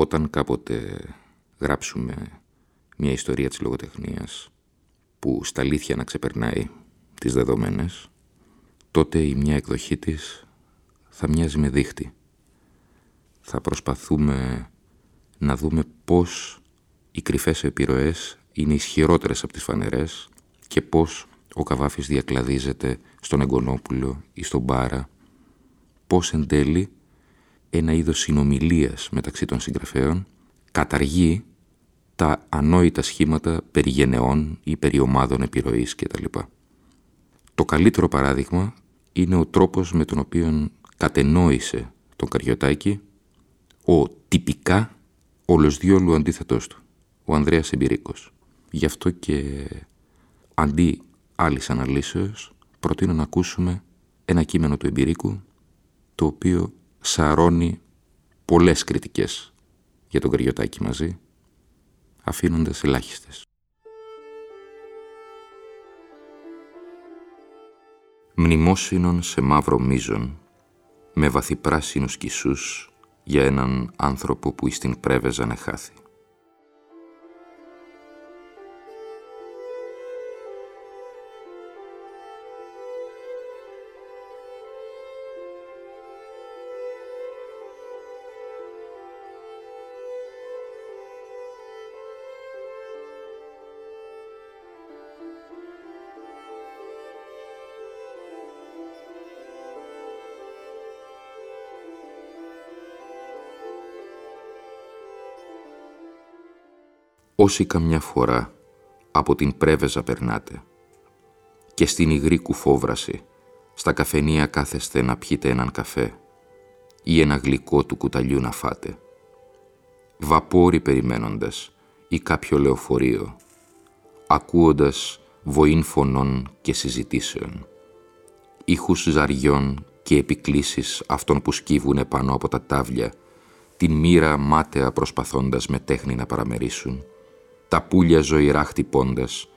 Όταν κάποτε γράψουμε μια ιστορία της λογοτεχνίας που στα αλήθεια να ξεπερνάει τις δεδομένες, τότε η μια εκδοχή της θα μοιάζει με δίχτυ. Θα προσπαθούμε να δούμε πώς οι κρυφές επιρροές είναι ισχυρότερες από τις φανερές και πώς ο Καβάφης διακλαδίζεται στον Εγκονόπουλο ή στον Μπάρα, πώς εν τέλει ένα είδος συνομιλίας μεταξύ των συγγραφέων καταργεί τα ανόητα σχήματα περί γενεών ή περί ομάδων επιρροής κτλ. Το καλύτερο παράδειγμα είναι ο τρόπος με τον οποίο κατενόησε τον Καριωτάκη ο τυπικά όλος διόλου αντίθετός του, ο Ανδρέας Εμπειρίκος. Γι' αυτό και αντί άλλης αναλύσεως προτείνω να ακούσουμε ένα κείμενο του Εμπειρίκου το οποίο σαρώνει πολλές κριτικές για τον Καριωτάκη μαζί, αφήνοντας ελάχιστες. Μνημόσυνον σε μαύρο μίζον, με βαθυπράσινους κισούς για έναν άνθρωπο που εις την πρέβεζαν εχάθη. Όσοι καμιά φορά από την πρέβεζα περνάτε και στην υγρή κουφόβραση στα καφενεία κάθεστε να πιείτε έναν καφέ ή ένα γλυκό του κουταλιού να φάτε. Βαπόρι περιμένοντας ή κάποιο λεωφορείο, ακούοντας βοήν φωνών και συζητήσεων, ήχους ζαριών και επικλήσεις αυτών που σκύβουνε πάνω από τα τάβλια, την μοίρα μάταια προσπαθώντας με τέχνη να παραμερίσουν, τα πουλια ζωηρά χτυπώντας,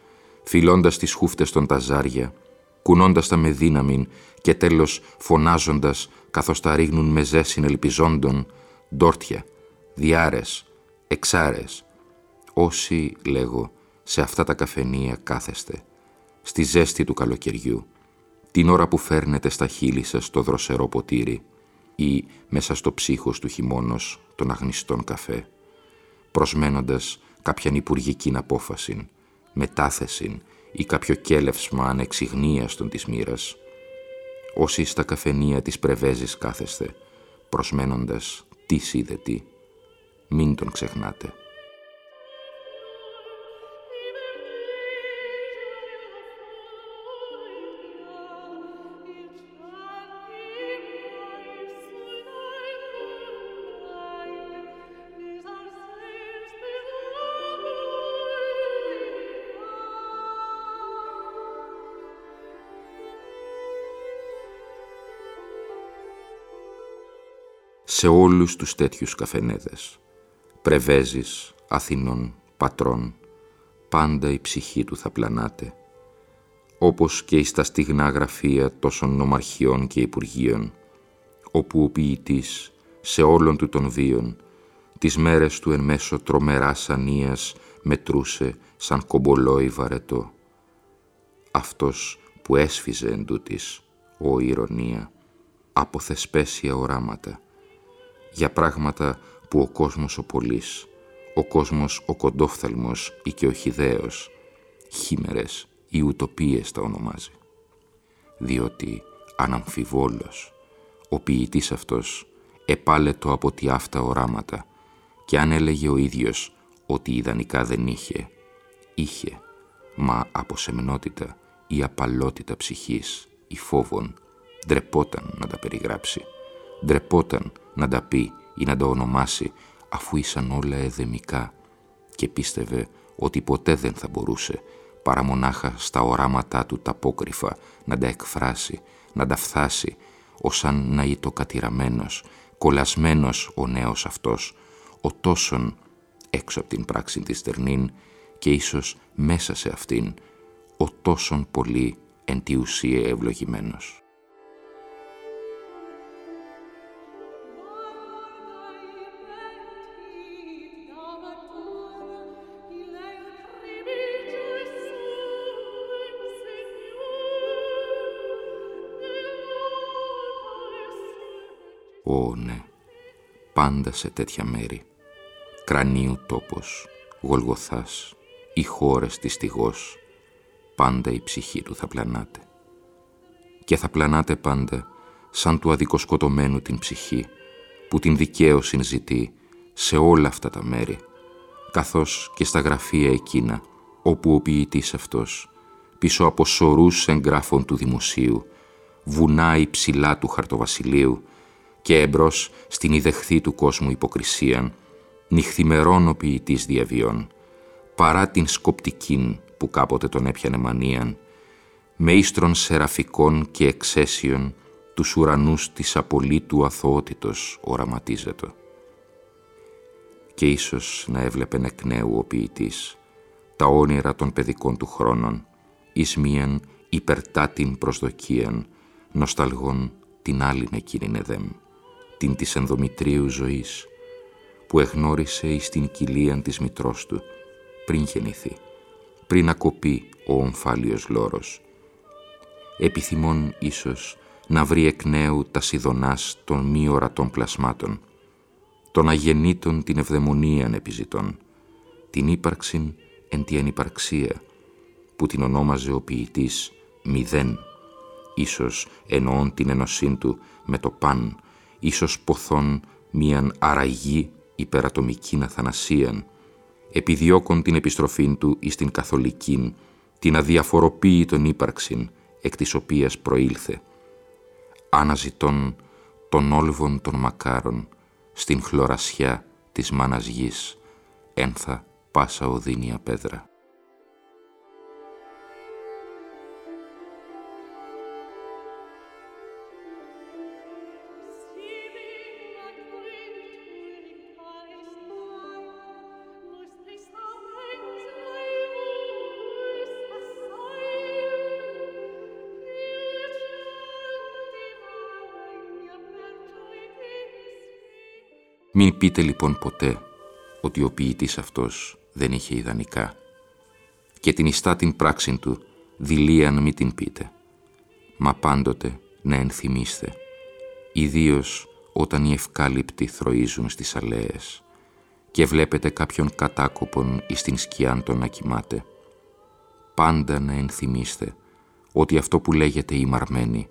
φιλώντας τις χούφτες των ταζάρια, κουνώντας τα με δύναμη και τέλος φωνάζοντας καθώς τα ρίχνουν με ζέσιν ελπιζόντων, ντόρτια, διάρες, εξάρες. Όσοι, λέγω, σε αυτά τα καφενεία κάθεστε, στη ζέστη του καλοκαιριού, την ώρα που φέρνετε στα χείλη σας το δροσερό ποτήρι ή μέσα στο ψύχος του χειμώνος τον αγνιστόν καφέ, προσμένοντας κάποιαν υπουργική απόφαση, μετάθεση ή κάποιο κέλευσμα ανεξιγνίαστον της μοίρας. Όσοι στα καφενεία της πρεβέζης κάθεστε, προσμένοντας τις είδε τι, μην τον ξεχνάτε. Σε όλους τους τέτοιους καφενέδες. Πρεβέζης, Αθηνών, Πατρών, πάντα η ψυχή του θα πλανάται. Όπως και στα στιγνά γραφεία τόσων νομαρχιών και υπουργείων, όπου ο ποιητής σε όλων του των βίων, τις μέρες του εν μέσω τρομεράς ανίας μετρούσε σαν κομπολόι βαρετό. Αυτός που έσφιζε εν τούτης, ο ηρωνία, από θεσπέσια οράματα, για πράγματα που ο κόσμος ο πολύς, ο κόσμος ο κοντόφθαλμος ή και ο χιδαίος, χήμερες ή ουτοπίες τα ονομάζει. Διότι αναμφιβόλως ο ποιητής αυτός επάλετο από τη αυτά οράματα και αν έλεγε ο ίδιος ότι ιδανικά δεν είχε, είχε, μα από σεμνότητα ή απαλότητα ψυχής ή φόβων ντρεπόταν να τα περιγράψει, ντρεπόταν να τα πει ή να τα ονομάσει αφού ήσαν όλα εδεμικά και πίστευε ότι ποτέ δεν θα μπορούσε παρά μονάχα στα οράματά του τα απόκρυφα να τα εκφράσει, να τα φθάσει, όσαν να είτο κατηραμένος, κολλασμένος ο νέος αυτός, ο τόσον έξω από την πράξη της στερνήν και ίσως μέσα σε αυτήν, ο τόσον πολύ εν τη ουσία ευλογημένος. Ω ναι, πάντα σε τέτοια μέρη, κρανίου τόπος, γολγοθάς, οι χώρες της στιγός, πάντα η ψυχή του θα πλανάτε. Και θα πλανάτε πάντα σαν του αδικοσκοτωμένου την ψυχή, που την δικαίωση ζητεί σε όλα αυτά τα μέρη, καθώς και στα γραφεία εκείνα, όπου ο ποιητής αυτός, πίσω από σωρούς εγγράφων του δημοσίου, βουνάει ψηλά του χαρτοβασιλείου, και εμπρός στην ιδεχθή του κόσμου υποκρισίαν, νυχθημερών ο ποιητής διαβιών, παρά την σκοπτικήν που κάποτε τον έπιανε μανίαν, με ίστρων σεραφικών και εξαίσιων τους ουρανούς της απολύτου αθωότητος οραματίζεται. Και ίσως να έβλεπε εκ νέου ο ποιητής τα όνειρα των παιδικών του χρόνων, εις μίαν υπερτά την προσδοκίαν, νοσταλγών την άλλην εκείνην εδέμ την της ενδομητρίου ζωής, που εγνώρισε εις την κοιλίαν της μητρός του, πριν γεννηθεί, πριν ακοπεί ο ομφάλιος λόρος. Επιθυμών ίσως να βρει εκ νέου τα σιδωνάς των μη ορατών πλασμάτων, των αγενήτων την ευδαιμονίαν επιζητών, την ύπαρξην εν τη ανυπαρξία, που την ονόμαζε ο ποιητής μηδέν, ίσως εννοών την ενωσήν του με το παν, ίσως ποθών μίαν αραγή υπερατομικήν αθανασίαν, επιδιώκον την επιστροφήν του εις την καθολικήν, την αδιαφοροποίητον ύπαρξην, εκ της οποίας προήλθε. Αναζητών των όλβων των μακάρων, στην χλωρασιά της μάνας γης, ένθα πάσα οδύνια πέδρα. Μην πείτε λοιπόν ποτέ ότι ο ποιητής αυτός δεν είχε ιδανικά και την ιστά την πράξη του δηλίαν μη την πείτε. Μα πάντοτε να ενθυμίστε, ιδίως όταν οι ευκάλυπτοι θροίζουν στις αλέες και βλέπετε κάποιον κατάκοπον εις την σκιάν τον να κοιμάται. Πάντα να ενθυμίστε ότι αυτό που λέγεται η μαρμένη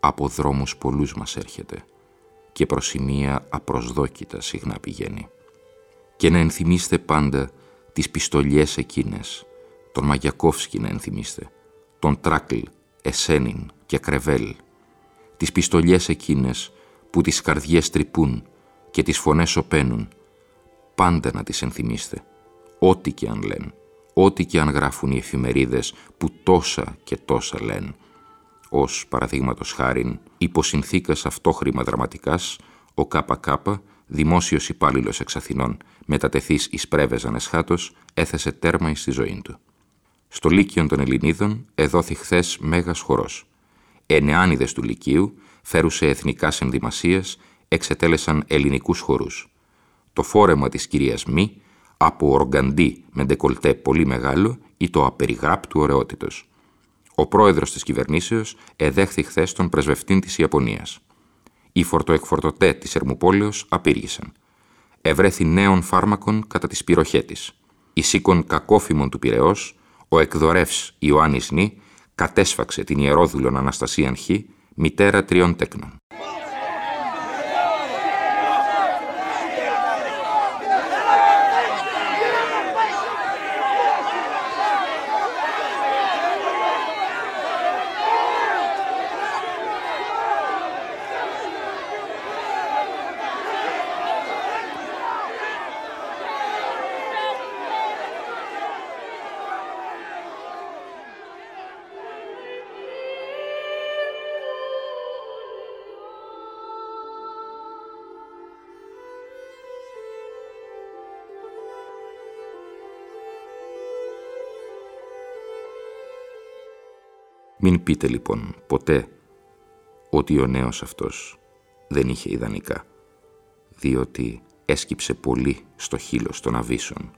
από δρόμους πολλούς μας έρχεται και προς σημεία απροσδόκητα συχνά πηγαίνει. Και να ενθυμίστε πάντα τις πιστολιές εκείνες, τον Μαγιακόφσκι να ενθυμίστε, τον Τράκλ, Εσένιν και Κρεβέλ, τις πιστολιές εκείνες που τις καρδιές τρυπούν και τις φωνές οπαίνουν, πάντα να τις ενθυμίστε, ό,τι και αν λένε, ό,τι και αν γράφουν οι εφημερίδες που τόσα και τόσα λένε, ως παραδείγματος χάριν υποσυνθήκας αυτόχρημα δραματικάς, ο ΚΚ, δημόσιος υπάλληλος εξ Αθηνών, μετατεθείς εις πρέβεζαν εσχάτος, έθεσε τέρμα εις τη ζωή του. Στο Λύκειον των Ελληνίδων εδόθη χθες μέγας χορός. Ενεάνιδες του Λυκείου φέρουσε εθνικάς ενδυμασίας, εξετέλεσαν ελληνικούς χορούς. Το φόρεμα της κυρίας Μη, από οργαντή με ντεκολτέ πολύ μεγάλο ή το απεριγράπτου ωραιότητος. Ο πρόεδρος της κυβερνήσεως εδέχθη χθες τον πρεσβευτή της Ιαπωνίας. Οι φορτοεκφορτωτέ της Ερμουπόλεως απήργησαν. ευρέθη νέων φάρμακων κατά της πυροχέτης. Η σήκων κακόφημων του Πυραιός, ο εκδορεύς Ιωάννης Νή, κατέσφαξε την ιερόδουλον Αναστασίαν Χ, μητέρα τριών τέκνων. Μην πείτε λοιπόν ποτέ ότι ο νέος αυτός δεν είχε ιδανικά, διότι έσκυψε πολύ στο χείλος των αβύσσων,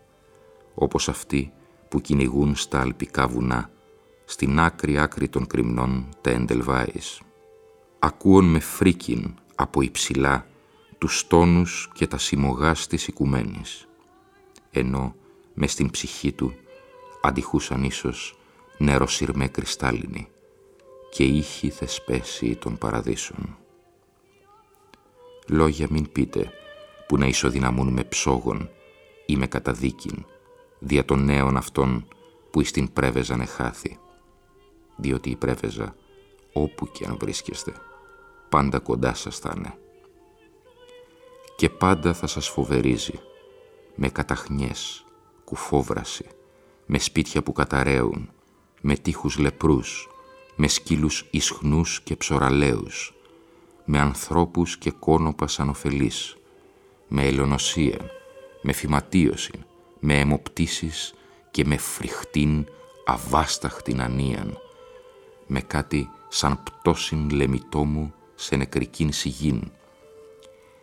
όπως αυτοί που κυνηγούν στα αλπικά βουνά, στην άκρη άκρη των κρυμνών τα εντελβάης. Ακούων με φρίκιν από υψηλά τους τόνους και τα σημογάς της οικουμένης, ενώ μες στην ψυχή του αντιχούσαν ίσως νεροσυρμέ κρυστάλλινοι και ήχη θεσπέσει των παραδείσων. Λόγια μην πείτε που να ισοδυναμούν με ψόγων ή με καταδίκην δια των νέων αυτών που εις την πρέβεζαν εχάθη, διότι η πρέβεζα όπου και αν βρίσκεστε πάντα κοντά σας θα είναι και πάντα θα σας φοβερίζει με καταχνιές, κουφόβραση, με σπίτια που καταραίουν, με τείχους λεπρούς, με σκύλους ισχνούς και ψωραλαίους, με ανθρώπους και κόνοπα ανοφελείς, με ελαιονοσία, με φυματίωση, με αιμοπτήσεις και με φρικτήν αβάσταχτην ανίαν, με κάτι σαν πτώσιν λεμιτό μου σε νεκρικήν σιγήν,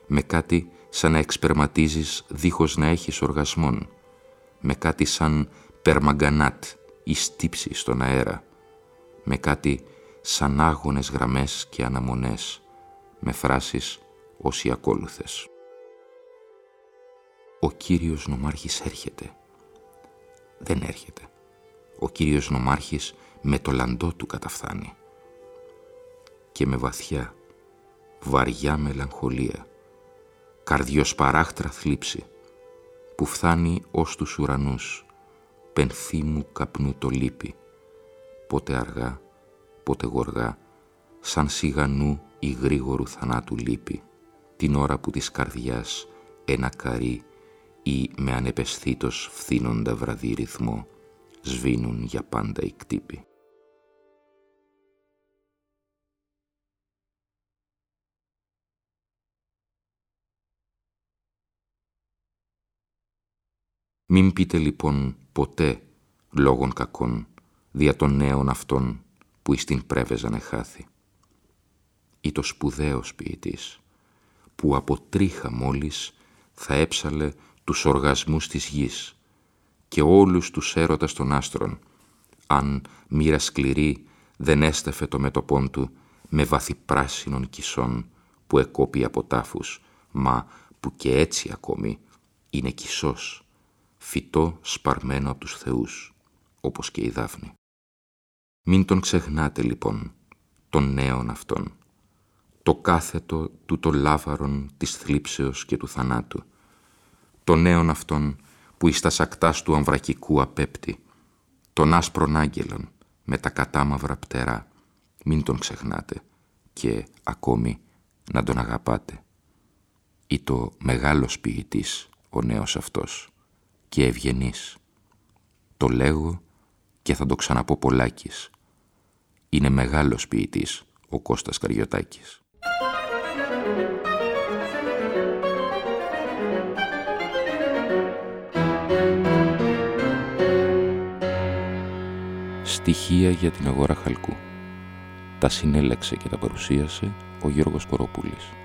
με κάτι σαν να εξπερματίζεις δίχως να έχεις οργασμόν, με κάτι σαν περμαγκανάτ ή στύψη στον αέρα, με κάτι σαν άγονες γραμμές και αναμονές, με φράσεις ως οι ακόλουθες. Ο Κύριος Νομάρχης έρχεται. Δεν έρχεται. Ο Κύριος Νομάρχης με το λαντό του καταφθάνει. Και με βαθιά, βαριά μελαγχολία, καρδιοσπαράχτρα θλίψη, που φθάνει ως τους ουρανούς, πενθύμου καπνού το λύπη, πότε αργά, πότε γοργά, σαν σιγανού ή γρήγορου θανάτου λύπη, την ώρα που της καρδιάς ένα καρύ ή με ανεπαισθήτως φθήνοντα βραδύ ρυθμό σβήνουν για πάντα οι κτύποι. Μην πείτε λοιπόν ποτέ λόγων κακών δια των νέων αυτών που εις την πρέβεζαν εχάθη. Ή το σπουδαίος ποιητής, που από τρίχα μόλις θα έψαλε τους οργασμούς της γης και όλους τους έρωτας των άστρων, αν μοίρα σκληρή δεν έστεφε το μέτωπόν του με βαθυπράσινων κισών που εκόπη από τάφους, μα που και έτσι ακόμη είναι κισός, φυτό σπαρμένο από τους θεούς, όπως και η Δάφνη. Μην τον ξεχνάτε λοιπόν, τον νέον αυτόν, το κάθετο του το λάβαρον της θλίψεως και του θανάτου, τον νέον αυτόν που εις τα σακτάς του αμβρακικού απέπτη, τον άσπρον άγγελον με τα κατάμαυρα πτερά, μην τον ξεχνάτε και ακόμη να τον αγαπάτε. Ή το μεγάλος ποιητής ο νέος αυτός και ευγενής. Το λέγω και θα το ξαναπώ πολλάκις. Είναι μεγάλος ποιητής ο Κώστας Καριωτάκης. Στοιχεία για την αγορά χαλκού. Τα συνέλεξε και τα παρουσίασε ο Γιώργος Κοροπούλης.